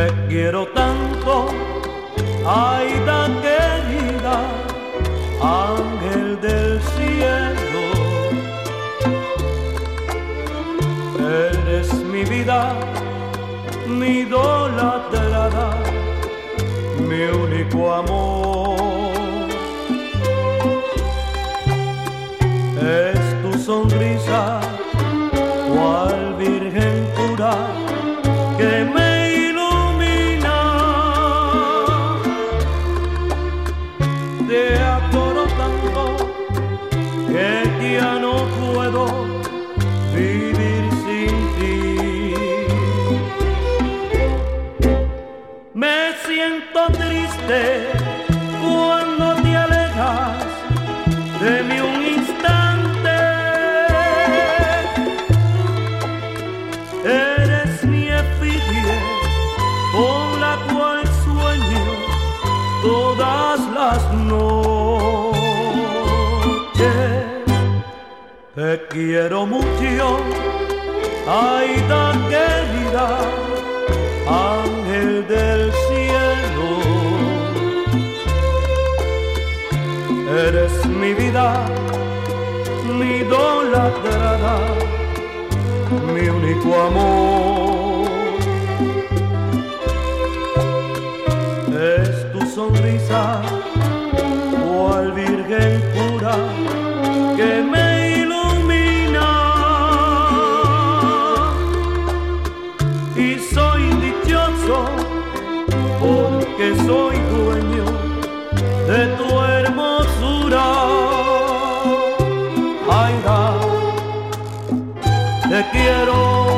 Te quiero tanto, Aida querida, ángel del cielo. Eres mi vida, mi idolatrada, mi único amor. Es tu sonrisa, cual virgen pura Te adoro tanto que ya no puedo vivir sin ti. Me siento triste cuando te alejas de mí un instante. Eres mi efigie las noches. Te quiero mucho, Aida querida, ángel del cielo. Eres mi vida, mi idolatrada, mi único amor. sonrisa o al Virgen pura que me ilumina. Y soy dichoso porque soy dueño de tu hermosura. Aira, te quiero.